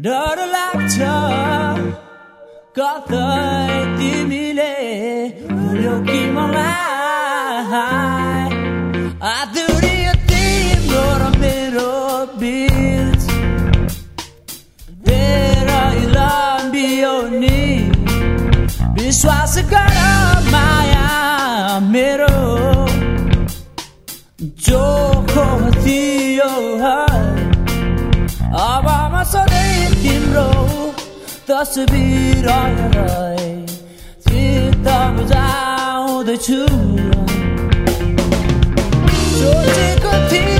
डर लाग्छ कतै तिमीले भुल्यो कि मलाई? आदुरी तिम्रो र मेरो बिच। तेरो लम्बियो नि। विश्वास गर। तस्बिर चित्त बुझाउँदैछु सोचेको थिएँ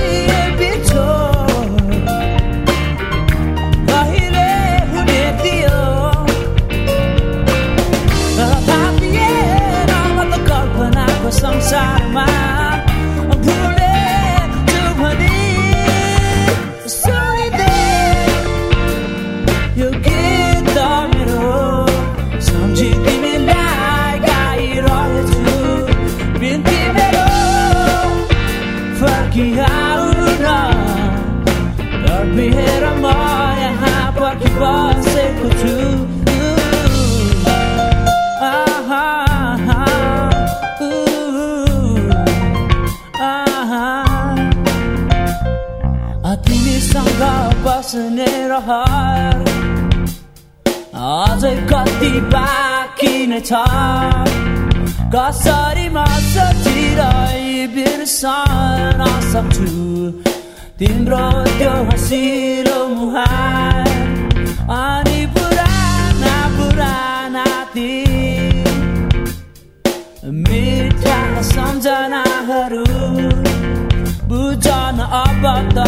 फर्किआउनु न डरबिहेर म यहाँ पर्खिबसेको छु आहा, ऊ, आहा। तिमीसँग बस्ने रहर अझै कति बाँकी नै छ कसरी म सोचिरहे बिर्सन सक्छु तिम्रो त्यो हँसिलो मुहार अनि पुराना पुराना ती मिठा सम्झनाहरू बुझन अब त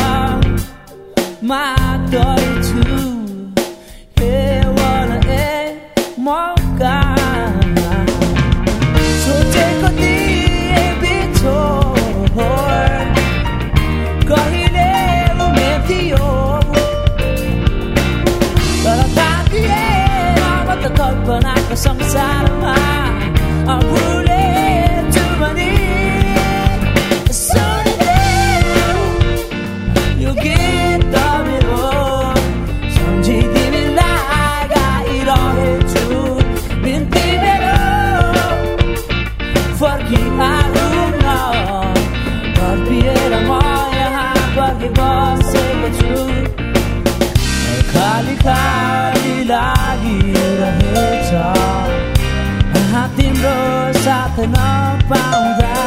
माग्दैछु केवल nothing about that.